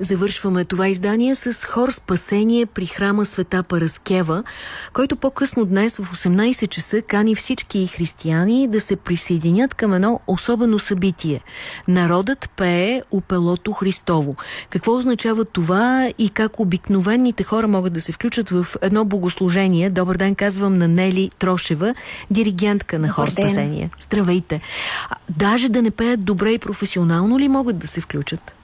Завършваме това издание с хор Спасение при храма Света Параскева, който по-късно днес в 18 часа кани всички християни да се присъединят към едно особено събитие. Народът пее Опелото Христово. Какво означава това и как обикновените хора могат да се включат в едно богослужение? Добър ден, казвам на Нели Трошева, диригентка на хор Спасение. Здравейте! Даже да не пеят добре и професионално ли могат да се включат?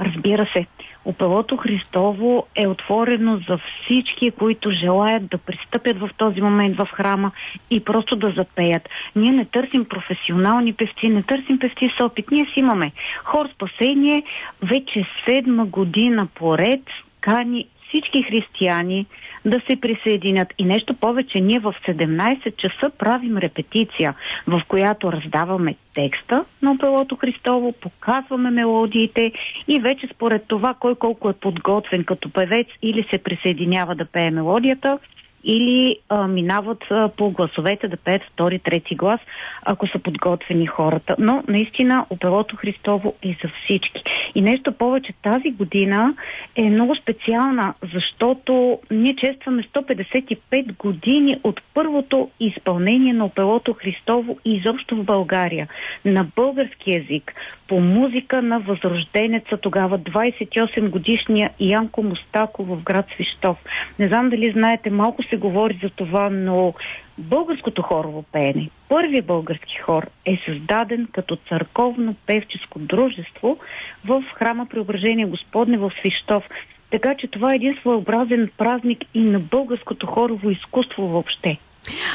Разбира се, Опелото Христово е отворено за всички, които желаят да пристъпят в този момент в храма и просто да запеят. Ние не търсим професионални певци, не търсим певци с опит. Ние си имаме хор спасение, вече седма година поред кани всички християни да се присъединят. И нещо повече, ние в 17 часа правим репетиция, в която раздаваме текста на Опелото Христово, показваме мелодиите и вече според това кой колко е подготвен като певец или се присъединява да пее мелодията, или а, минават а, по гласовете да пеят втори, трети глас, ако са подготвени хората. Но наистина Опелото Христово е за всички. И нещо повече, тази година е много специална, защото ние честваме 155 години от първото изпълнение на Опелото Христово изобщо в България на български язик по музика на възрожденеца тогава 28 годишния Янко Мустаков в град Свищов. Не знам дали знаете, малко се говори за това, но българското хорово пеене, първият български хор е създаден като църковно певческо дружество в храма Преображение Господне в Свищов. Така че това е един своеобразен празник и на българското хорово изкуство въобще.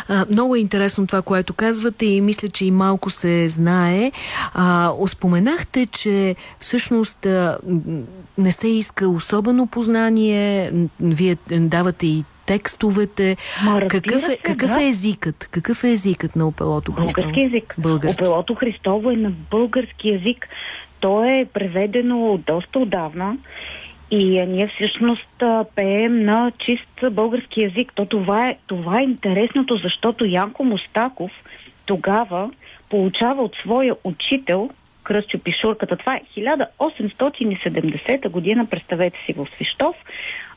А, много е интересно това, което казвате и мисля, че и малко се знае. А, споменахте, че всъщност а, не се иска особено познание, вие давате и текстовете. Ма, какъв, е, се, какъв да. е езикът? Какъв е езикът на Опелото Христово? Български език. Български. Опелото Христово е на български език. То е преведено доста отдавна и а, ние всъщност пеем на чист български язик. То това е, това е интересното, защото Янко Мустаков тогава получава от своя учител Кръстю Пишурката. Това е 1870 година, представете си в Свищов.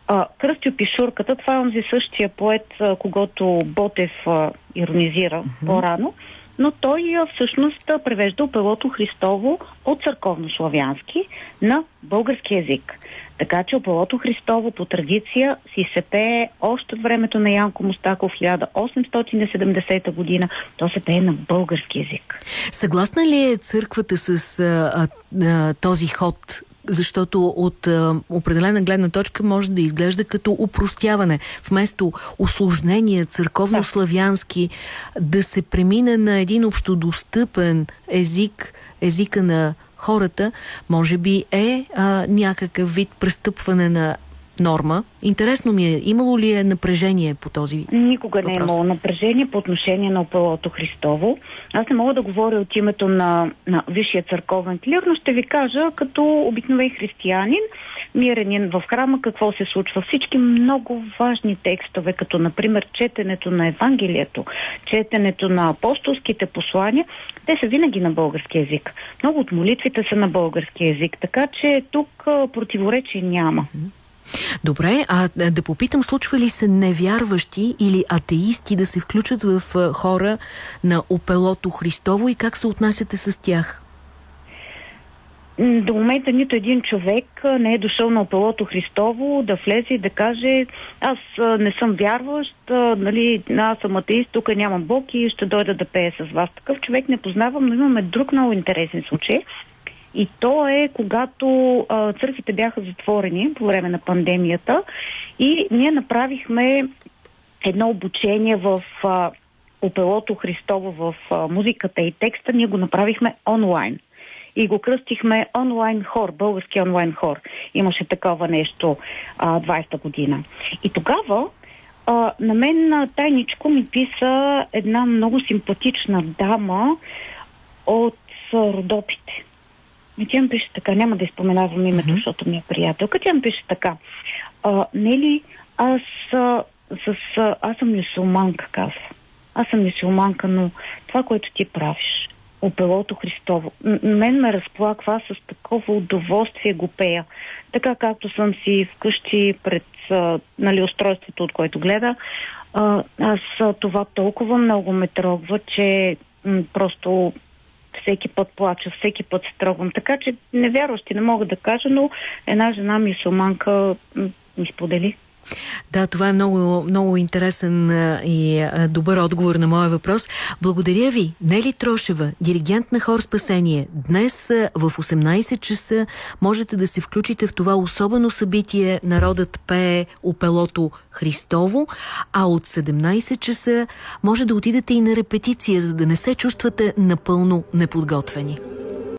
А, Кръстю Пишурката, това е онзи същия поет, а, когато Ботев а, иронизира mm-hmm. по-рано, но той а, всъщност а, превежда опелото Христово от църковно-славянски на български язик. Така че опелото Христово по традиция си се пее още от времето на Янко Мустаков 1870 година. То се пее на български язик. Съгласна ли е църквата с а, а, този ход защото от а, определена гледна точка може да изглежда като упростяване. Вместо осложнение църковно-славянски да се премине на един общодостъпен език, езика на хората, може би е а, някакъв вид престъпване на норма. Интересно ми е, имало ли е напрежение по този Никога въпрос? не е имало напрежение по отношение на опелото Христово. Аз не мога да говоря от името на, на Висшия църковен клир, но ще ви кажа като обикновен християнин, миренин в храма, какво се случва. Всички много важни текстове, като например четенето на Евангелието, четенето на апостолските послания, те са винаги на български язик. Много от молитвите са на български язик, така че тук противоречие няма. Добре, а да попитам, случва ли се невярващи или атеисти да се включат в хора на Опелото Христово и как се отнасяте с тях? До момента нито един човек не е дошъл на опелото Христово да влезе и да каже аз не съм вярващ, нали, аз съм атеист, тук нямам Бог и ще дойда да пея с вас. Такъв човек не познавам, но имаме друг много интересен случай. И то е когато а, църквите бяха затворени по време на пандемията и ние направихме едно обучение в а, Опелото Христово в а, музиката и текста. Ние го направихме онлайн и го кръстихме онлайн хор, български онлайн хор. Имаше такова нещо а, 20-та година. И тогава а, на мен а, тайничко ми писа една много симпатична дама от а, Родопите. И тя ми пише така, няма да изпоменавам името, Мгм. защото ми е приятелка. Тя ми пише така. А, Нели, аз, а, с, а, аз съм мюсюлманка, казва. Аз съм мюсюлманка, но това, което ти правиш, Опелото Христово. Мен ме разплаква, с такова удоволствие го пея. Така както съм си вкъщи пред нали, устройството, от което гледа, аз това толкова много ме трогва, че просто всеки път плача, всеки път се трогвам. Така че невярващи не мога да кажа, но една жена мисулманка ми сподели. Да, това е много, много интересен и добър отговор на моя въпрос. Благодаря ви, Нели Трошева, диригент на Хор Спасение. Днес в 18 часа можете да се включите в това особено събитие Народът пее опелото Христово, а от 17 часа може да отидете и на репетиция, за да не се чувствате напълно неподготвени.